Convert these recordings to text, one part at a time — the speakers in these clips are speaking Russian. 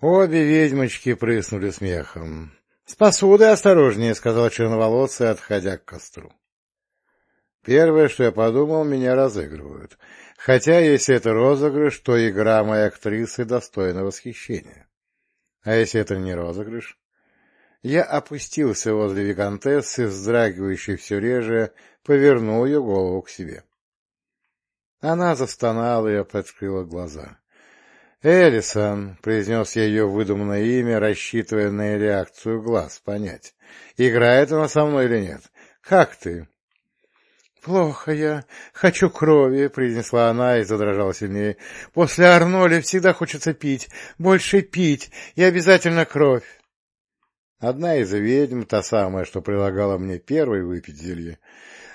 Обе ведьмочки прыснули смехом. — С посудой осторожнее, — сказал черноволосый, отходя к костру. Первое, что я подумал, меня разыгрывают. Хотя, если это розыгрыш, то игра моей актрисы достойна восхищения. А если это не розыгрыш? Я опустился возле виконтессы, вздрагивающей все реже, повернул ее голову к себе. Она застонала и подкрыла глаза. «Элисон», — произнес я ее выдуманное имя, рассчитывая на реакцию глаз, понять, играет она со мной или нет. «Как ты?» «Плохо я. Хочу крови», — произнесла она и задрожала сильнее. «После Арноли всегда хочется пить, больше пить, и обязательно кровь». Одна из ведьм, та самая, что предлагала мне первой выпить зелье,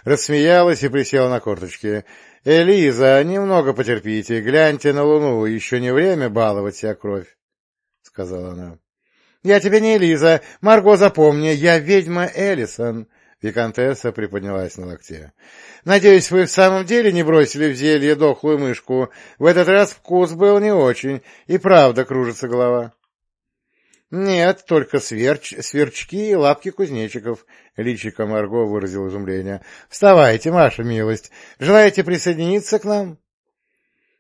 рассмеялась и присела на корточки. «Элиза, немного потерпите, гляньте на луну, еще не время баловать себя кровь», — сказала она. «Я тебе не Элиза, Марго, запомни, я ведьма Элисон», — Викантесса приподнялась на локте. «Надеюсь, вы в самом деле не бросили в зелье дохлую мышку. В этот раз вкус был не очень, и правда кружится голова». «Нет, только сверч, сверчки и лапки кузнечиков», — личико Марго выразил изумление. «Вставайте, ваша милость. Желаете присоединиться к нам?»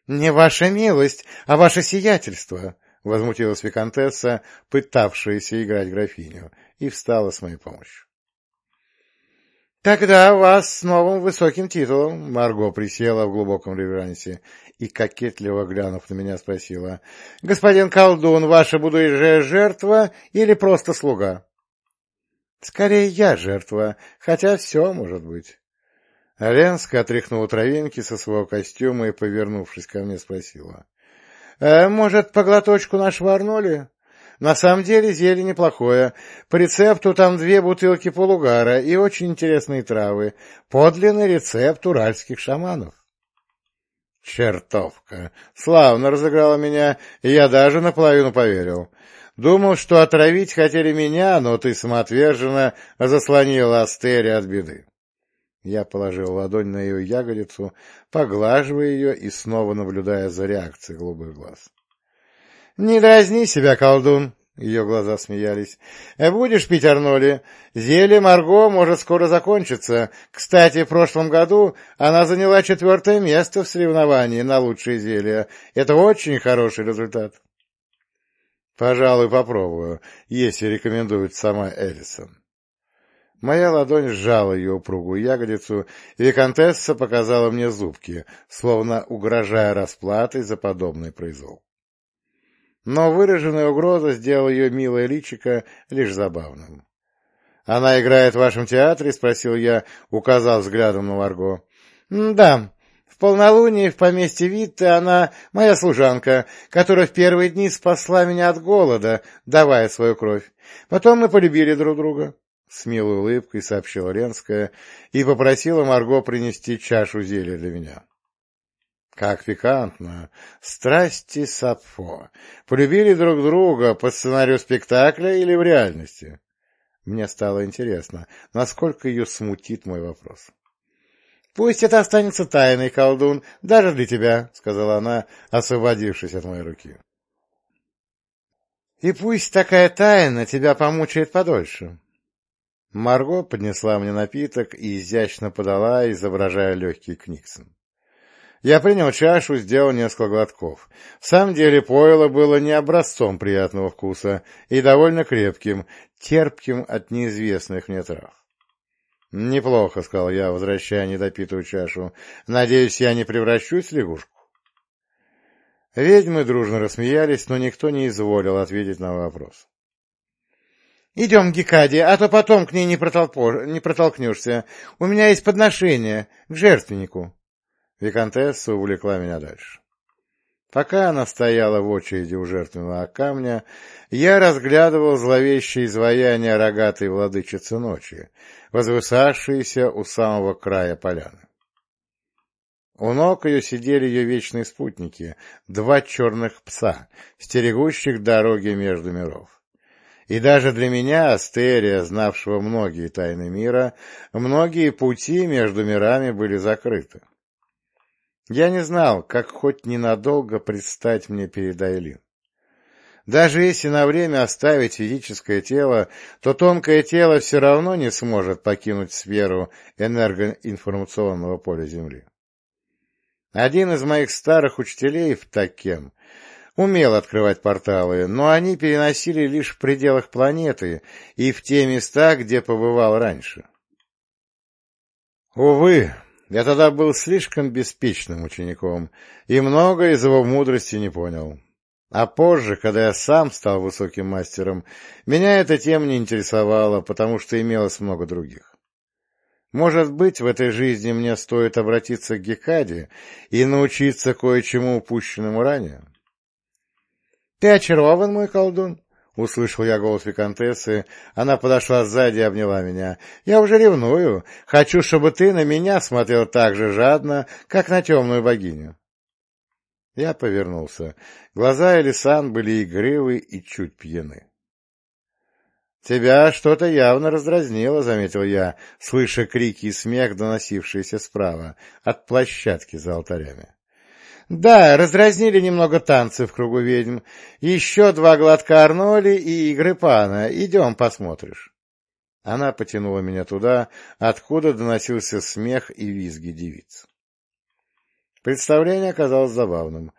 «Не ваша милость, а ваше сиятельство», — возмутилась виконтесса, пытавшаяся играть графиню, и встала с моей помощью. «Тогда вас с новым высоким титулом», — Марго присела в глубоком реверансе и, кокетливо глянув на меня, спросила, «Господин колдун, ваша будущая жертва или просто слуга?» «Скорее я жертва, хотя все может быть». Оленска отряхнула травинки со своего костюма и, повернувшись ко мне, спросила, «Э, «Может, по глоточку нашего Арноли?» На самом деле зелье неплохое. По рецепту там две бутылки полугара и очень интересные травы. Подлинный рецепт уральских шаманов. Чертовка! Славно разыграла меня, и я даже наполовину поверил. Думал, что отравить хотели меня, но ты самоотверженно заслонила Астери от беды. Я положил ладонь на ее ягодицу, поглаживая ее и снова наблюдая за реакцией голубых глаз. — Не дразни себя, колдун! — ее глаза смеялись. — Будешь пить Арноли? Зелье Марго может скоро закончиться. Кстати, в прошлом году она заняла четвертое место в соревновании на лучшее зелье. Это очень хороший результат. — Пожалуй, попробую, если рекомендует сама Эллисон. Моя ладонь сжала ее упругую ягодицу, и Викантесса показала мне зубки, словно угрожая расплатой за подобный произвол. Но выраженная угроза сделала ее милое личико лишь забавным. — Она играет в вашем театре? — спросил я, указав взглядом на Варго. — Да. В полнолуние в поместье Витте она моя служанка, которая в первые дни спасла меня от голода, давая свою кровь. Потом мы полюбили друг друга. С милой улыбкой сообщила Ленская и попросила Марго принести чашу зелья для меня. Как пикантно. Страсти Сапфо. Полюбили друг друга по сценарию спектакля или в реальности? Мне стало интересно, насколько ее смутит мой вопрос. — Пусть это останется тайной, колдун, даже для тебя, — сказала она, освободившись от моей руки. — И пусть такая тайна тебя помучает подольше. Марго поднесла мне напиток и изящно подала, изображая легкий книксон. Я принял чашу, сделал несколько глотков. В самом деле пойло было не образцом приятного вкуса и довольно крепким, терпким от неизвестных мне трав. «Неплохо», — сказал я, возвращая недопитую чашу. «Надеюсь, я не превращусь в лягушку?» Ведьмы дружно рассмеялись, но никто не изволил ответить на вопрос. «Идем к Гекаде, а то потом к ней не, протолпо... не протолкнешься. У меня есть подношение к жертвеннику». Викантесса увлекла меня дальше. Пока она стояла в очереди у жертвенного камня, я разглядывал зловещее изваяние рогатой владычицы ночи, возвысавшееся у самого края поляны. У ног ее сидели ее вечные спутники, два черных пса, стерегущих дороги между миров. И даже для меня, Астерия, знавшего многие тайны мира, многие пути между мирами были закрыты. Я не знал, как хоть ненадолго предстать мне перед Айлин. Даже если на время оставить физическое тело, то тонкое тело все равно не сможет покинуть сферу энергоинформационного поля Земли. Один из моих старых учителей в Такем умел открывать порталы, но они переносили лишь в пределах планеты и в те места, где побывал раньше. Увы, я тогда был слишком беспечным учеником и много из его мудрости не понял. А позже, когда я сам стал высоким мастером, меня эта тема не интересовала, потому что имелось много других. Может быть, в этой жизни мне стоит обратиться к Гекаде и научиться кое-чему упущенному ранее? — Ты очарован, мой колдун? — услышал я голос виконтессы. Она подошла сзади и обняла меня. — Я уже ревную. Хочу, чтобы ты на меня смотрел так же жадно, как на темную богиню. Я повернулся. Глаза Элисан были игривы и чуть пьяны. — Тебя что-то явно раздразнило, — заметил я, слыша крики и смех, доносившиеся справа, от площадки за алтарями. — Да, раздразнили немного танцы в кругу ведьм. Еще два глотка Арноли и игры пана. Идем, посмотришь. Она потянула меня туда, откуда доносился смех и визги девиц. Представление оказалось забавным.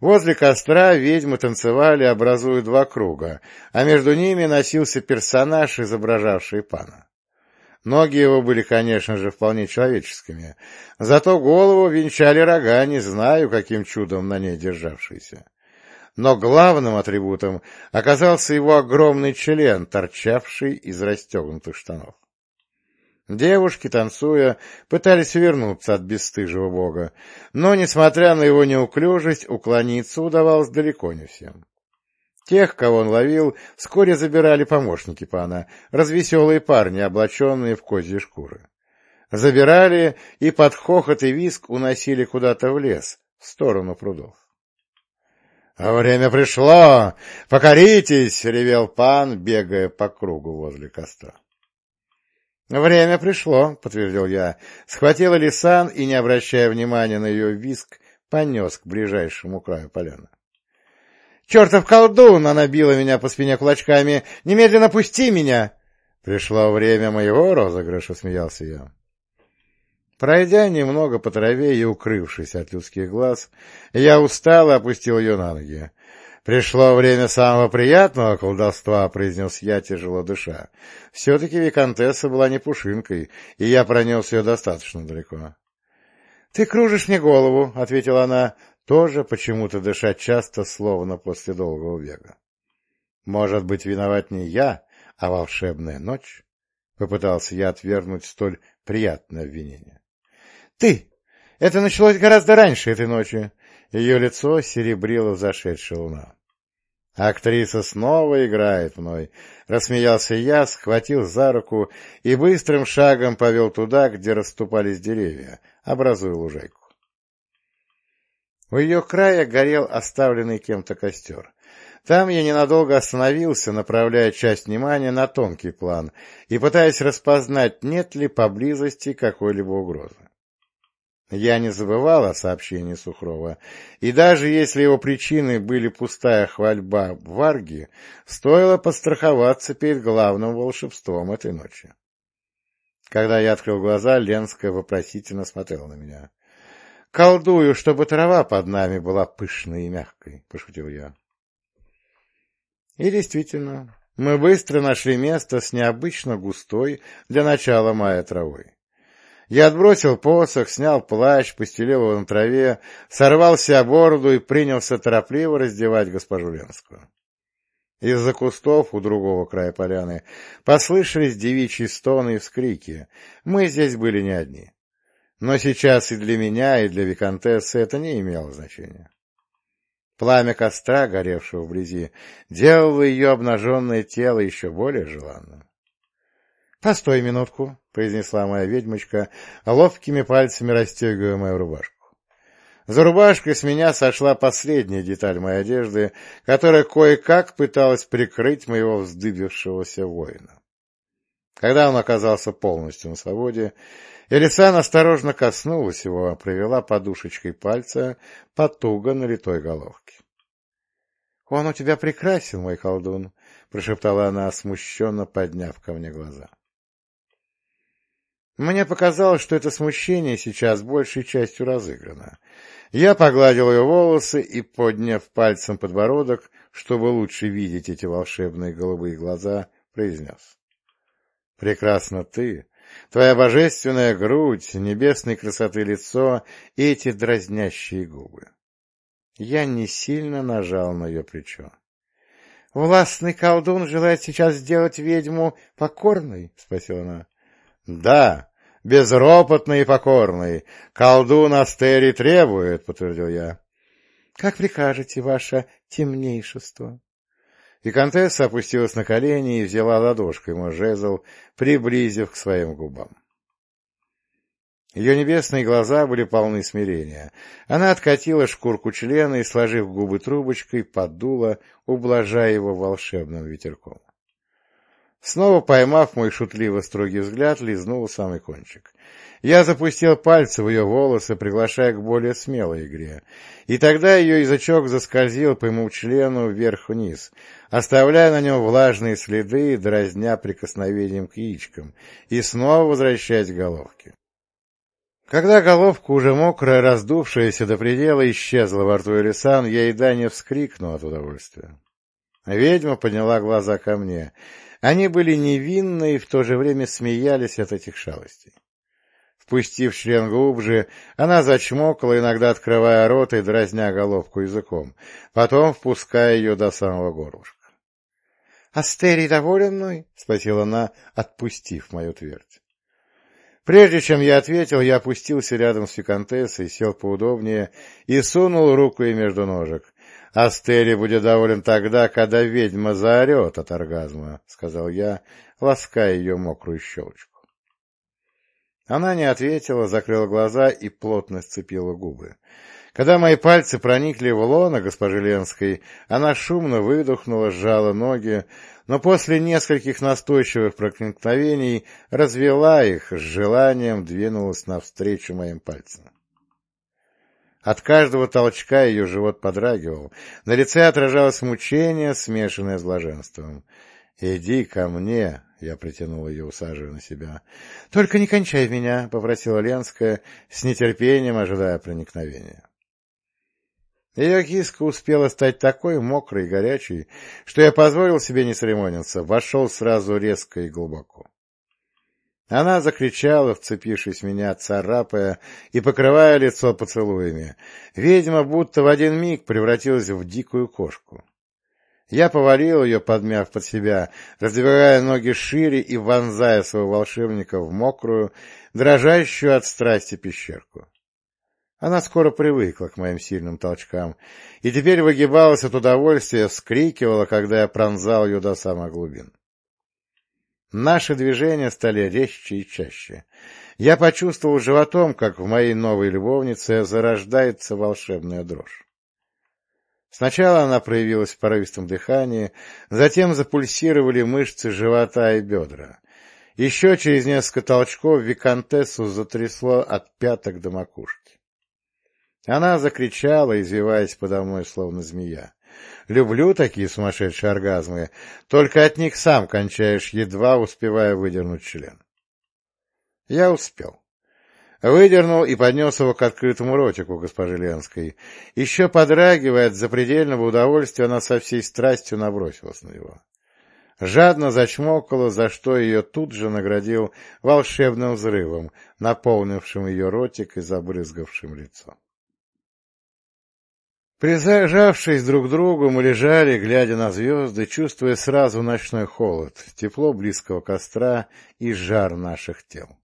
Возле костра ведьмы танцевали, образуя два круга, а между ними носился персонаж, изображавший пана. Ноги его были, конечно же, вполне человеческими, зато голову венчали рога, не знаю, каким чудом на ней державшиеся. Но главным атрибутом оказался его огромный член, торчавший из расстегнутых штанов. Девушки, танцуя, пытались увернуться от бесстыжего бога, но, несмотря на его неуклюжесть, уклониться удавалось далеко не всем. Тех, кого он ловил, вскоре забирали помощники пана, развеселые парни, облаченные в козьи шкуры. Забирали и под хохот и виск уносили куда-то в лес, в сторону прудов. — А время пришло! Покоритесь! — ревел пан, бегая по кругу возле костра. «Время пришло», — подтвердил я. Схватил Лисан и, не обращая внимания на ее виск, понес к ближайшему краю поляны. «Чертов колдун!» — она била меня по спине кулачками. «Немедленно пусти меня!» «Пришло время моего розыгрыша», — смеялся я. Пройдя немного по траве и укрывшись от людских глаз, я устал и опустил ее на ноги. «Пришло время самого приятного колдовства», — произнес я, тяжело дыша. Все-таки Викантесса была не пушинкой, и я пронес ее достаточно далеко. «Ты кружишь мне голову», — ответила она, тоже почему-то дышать часто, словно после долгого бега. «Может быть, виноват не я, а волшебная ночь?» — попытался я отвергнуть столь приятное обвинение. «Ты! Это началось гораздо раньше этой ночи. Ее лицо серебрило взошедшая луна. Актриса снова играет мной. Рассмеялся я, схватил за руку и быстрым шагом повел туда, где расступались деревья, образуя лужайку. У ее края горел оставленный кем-то костер. Там я ненадолго остановился, направляя часть внимания на тонкий план и пытаясь распознать, нет ли поблизости какой-либо угрозы. Я не забывал о сообщении Сухрова, и даже если его причиной были пустая хвальба Варги, стоило постраховаться перед главным волшебством этой ночи. Когда я открыл глаза, Ленская вопросительно смотрела на меня. — Колдую, чтобы трава под нами была пышной и мягкой, — пошутил я. И действительно, мы быстро нашли место с необычно густой для начала мая травой. Я отбросил посох, снял плащ, постелил его на траве, сорвал себе бороду и принялся торопливо раздевать госпожу Ленскую. Из-за кустов у другого края поляны послышались девичьи стоны и вскрики. Мы здесь были не одни. Но сейчас и для меня, и для виконтессы это не имело значения. Пламя костра, горевшего вблизи, делало ее обнаженное тело еще более желанным. — Постой минутку, — произнесла моя ведьмочка, ловкими пальцами расстегивая мою рубашку. За рубашкой с меня сошла последняя деталь моей одежды, которая кое-как пыталась прикрыть моего вздыбившегося воина. Когда он оказался полностью на свободе, Элисан осторожно коснулась его, провела подушечкой пальца по туго налитой головке. Он у тебя прекрасен, мой колдун, — прошептала она, смущенно подняв ко мне глаза. Мне показалось, что это смущение сейчас большей частью разыграно. Я погладил ее волосы и, подняв пальцем подбородок, чтобы лучше видеть эти волшебные голубые глаза, произнес. — Прекрасно ты, твоя божественная грудь, небесной красоты лицо и эти дразнящие губы. Я не сильно нажал на ее плечо. — Властный колдун желает сейчас сделать ведьму покорной? — спросила она. — Да, безропотный и покорный. Колдун Астери требует, — подтвердил я. — Как прикажете, ваше темнейшество? Викантесса опустилась на колени и взяла ладошкой мой жезл, приблизив к своим губам. Ее небесные глаза были полны смирения. Она откатила шкурку члена и, сложив губы трубочкой, подула, ублажая его волшебным ветерком. Снова поймав мой шутливо строгий взгляд, лизнул самый кончик. Я запустил пальцы в ее волосы, приглашая к более смелой игре. И тогда ее язычок заскользил по моему члену вверх-вниз, оставляя на нем влажные следы, дразня прикосновением к яичкам, и снова возвращаясь к головке. Когда головка, уже мокрая, раздувшаяся до предела, исчезла во рту Элисан, я едва не вскрикнул от удовольствия. Ведьма подняла глаза ко мне. Они были невинны и в то же время смеялись от этих шалостей. Впустив член глубже, она зачмокала, иногда открывая рот и дразня головку языком, потом впуская ее до самого горлышка. — Астерий доволен мной? — спросила она, отпустив мою твердь. Прежде чем я ответил, я опустился рядом с Викантессой, сел поудобнее и сунул руку ей между ножек. «Астери будет доволен тогда, когда ведьма заорет от оргазма», — сказал я, лаская ее мокрую щелочку. Она не ответила, закрыла глаза и плотно сцепила губы. Когда мои пальцы проникли в лоно госпожи Ленской, она шумно выдохнула, сжала ноги, но после нескольких настойчивых проникновений развела их, с желанием двинулась навстречу моим пальцам. От каждого толчка ее живот подрагивал, на лице отражалось мучение, смешанное с блаженством. «Иди ко мне!» — я притянул ее, усаживая на себя. «Только не кончай меня!» — попросила Ленская, с нетерпением ожидая проникновения. Ее киска успела стать такой мокрой и горячей, что я позволил себе не церемониться, вошел сразу резко и глубоко. Она закричала, вцепившись в меня, царапая и покрывая лицо поцелуями. Ведьма будто в один миг превратилась в дикую кошку. Я повалил ее, подмяв под себя, раздвигая ноги шире и вонзая своего волшебника в мокрую, дрожащую от страсти пещерку. Она скоро привыкла к моим сильным толчкам и теперь выгибалась от удовольствия, вскрикивала, когда я пронзал ее до самых глубин. Наши движения стали резче и чаще. Я почувствовал животом, как в моей новой любовнице зарождается волшебная дрожь. Сначала она проявилась в порывистом дыхании, затем запульсировали мышцы живота и бедра. Еще через несколько толчков виконтессу затрясло от пяток до макушки. Она закричала, извиваясь подо мной, словно змея. Люблю такие сумасшедшие оргазмы, только от них сам кончаешь, едва успевая выдернуть член. Я успел. Выдернул и поднес его к открытому ротику госпожи Ленской. Еще подрагивая от запредельного удовольствия, она со всей страстью набросилась на него. Жадно зачмокала, за что ее тут же наградил волшебным взрывом, наполнившим ее ротик и забрызгавшим лицо. Прижавшись друг к другу, мы лежали, глядя на звезды, чувствуя сразу ночной холод, тепло близкого костра и жар наших тел.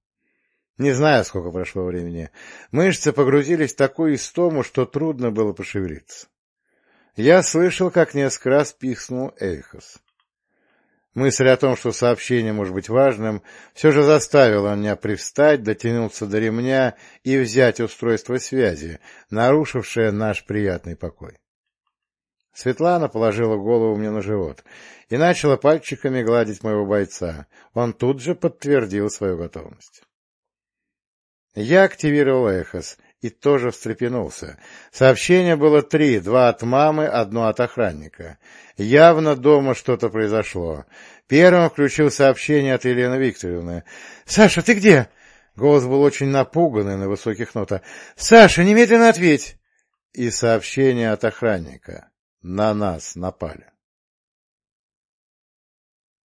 Не знаю, сколько прошло времени. Мышцы погрузились в такую истому, что трудно было пошевелиться. Я слышал, как несколько раз пихнул Эйхос. Мысль о том, что сообщение может быть важным, все же заставила меня привстать, дотянуться до ремня и взять устройство связи, нарушившее наш приятный покой. Светлана положила голову мне на живот и начала пальчиками гладить моего бойца. Он тут же подтвердил свою готовность. Я активировал эхос и тоже встрепенулся. Сообщение было три, два от мамы, одно от охранника. Явно дома что-то произошло. Первым включил сообщение от Елены Викторовны. — Саша, ты где? Голос был очень напуганный на высоких нотах. — Саша, немедленно ответь! И сообщение от охранника. На нас напали.